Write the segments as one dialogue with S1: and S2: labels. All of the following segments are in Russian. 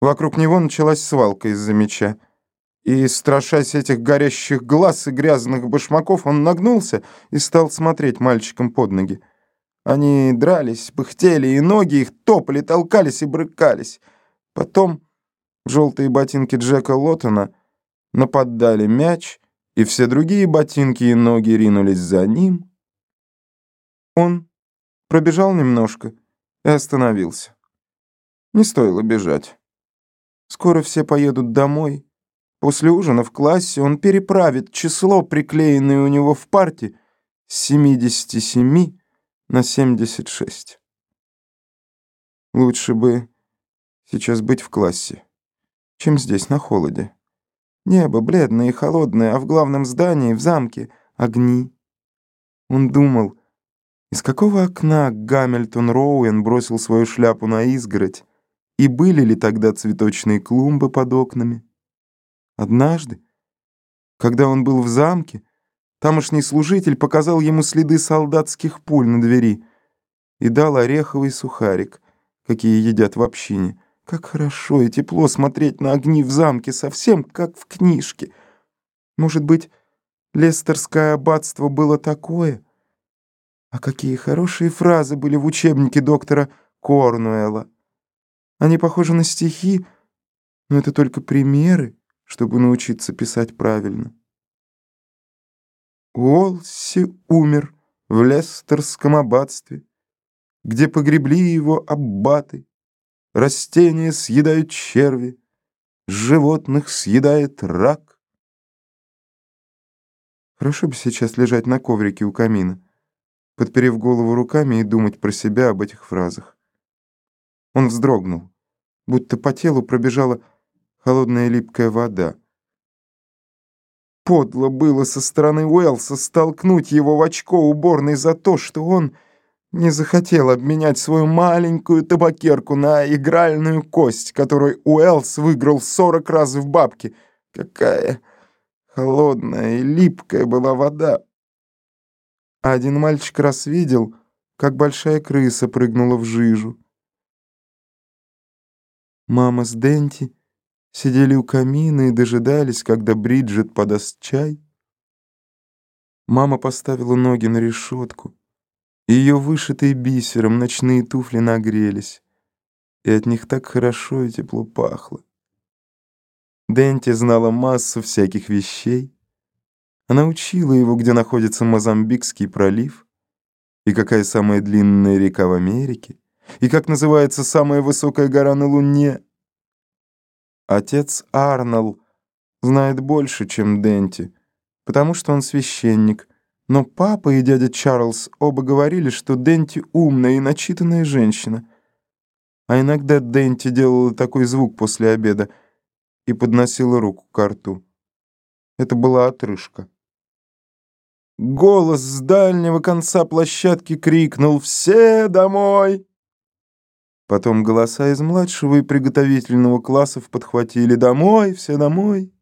S1: Вокруг него началась свалка из-за меча. И, страшась этих горящих глаз и грязных башмаков, он нагнулся и стал смотреть мальчикам под ноги. Они дрались, пыхтели, и ноги их топали, толкались и брыкались. Потом желтые ботинки Джека Лоттона нападали мяч, и все другие ботинки и ноги ринулись за ним. Он пробежал немножко и остановился. Не стоило бежать. Скоро все поедут домой. После ужина в классе он переправит число, приклеенное у него в парте, с 77 на 76. Лучше бы сейчас быть в классе, чем здесь, на холоде. Небо бледное и холодное, а в главном здании, в замке, огни. Он думал, из какого окна Гамильтон Роуэн бросил свою шляпу на изгородь, и были ли тогда цветочные клумбы под окнами? Однажды, когда он был в замке, тамошний служитель показал ему следы солдатских пуль на двери и дал ореховый сухарик, какие едят в общине. Как хорошо и тепло смотреть на огни в замке, совсем как в книжке. Может быть, Лестерское аббатство было такое? А какие хорошие фразы были в учебнике доктора Корнуэлла. Они похожи на стихи, но это только примеры, чтобы научиться писать правильно. Уолси умер в Лестерском аббатстве, где погребли его аббаты. Растения съедают черви, животных съедает рак. Хорошо бы сейчас лежать на коврике у камина, подперев голову руками и думать про себя об этих фразах. Он вздрогнул, будто по телу пробежала холодная липкая вода. Подло было со стороны Уэлса столкнуть его в очко уборной за то, что он не захотел обменять свою маленькую табакерку на игральную кость, которую Уэлс выиграл сорок раз в бабке. Какая холодная и липкая была вода. А один мальчик раз видел, как большая крыса прыгнула в жижу. Мама с Денти сидели у камина и дожидались, когда Бриджит подаст чай. Мама поставила ноги на решетку, и ее вышитые бисером ночные туфли нагрелись, и от них так хорошо и тепло пахло. Денти знала массу всяких вещей. Она учила его, где находится Мозамбикский пролив, и какая самая длинная река в Америке, и как называется самая высокая гора на Луне? Отец Арнелл знает больше, чем Денти, потому что он священник. Но папа и дядя Чарльз оба говорили, что Денти умная и начитанная женщина. А иногда Денти делала такой звук после обеда и подносила руку к рту. Это была отрыжка. Голос с дальнего конца площадки крикнул «Все домой!» Потом голоса из младшего и приготовительного классов подхватили «Домой, все домой!».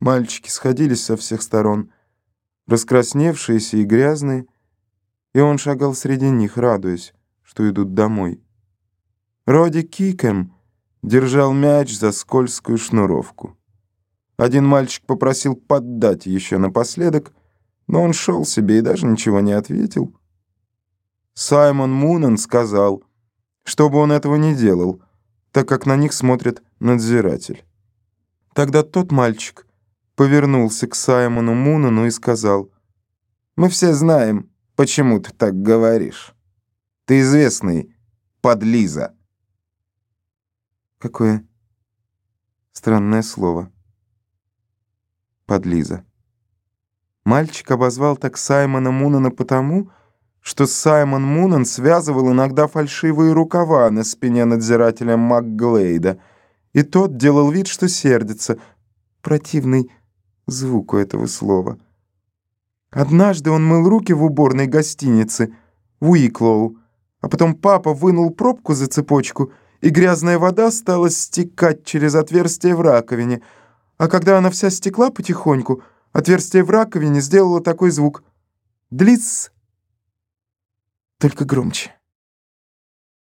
S1: Мальчики сходились со всех сторон, раскрасневшиеся и грязные, и он шагал среди них, радуясь, что идут домой. Роди Кикем держал мяч за скользкую шнуровку. Один мальчик попросил поддать еще напоследок, но он шел себе и даже ничего не ответил. Саймон Мунен сказал — чтобы он этого не делал, так как на них смотрит надзиратель. Тогда тот мальчик повернулся к Саймону Мунану и сказал, «Мы все знаем, почему ты так говоришь. Ты известный подлиза». Какое странное слово. Подлиза. Мальчик обозвал так Саймона Мунана потому, что Саймон Мунан связывал иногда фальшивые рукава на спине надзирателя МакГлейда, и тот делал вид, что сердится. Противный звук у этого слова. Однажды он мыл руки в уборной гостинице в Уиклоу, а потом папа вынул пробку за цепочку, и грязная вода стала стекать через отверстие в раковине, а когда она вся стекла потихоньку, отверстие в раковине сделало такой звук. Длиц! Только громче.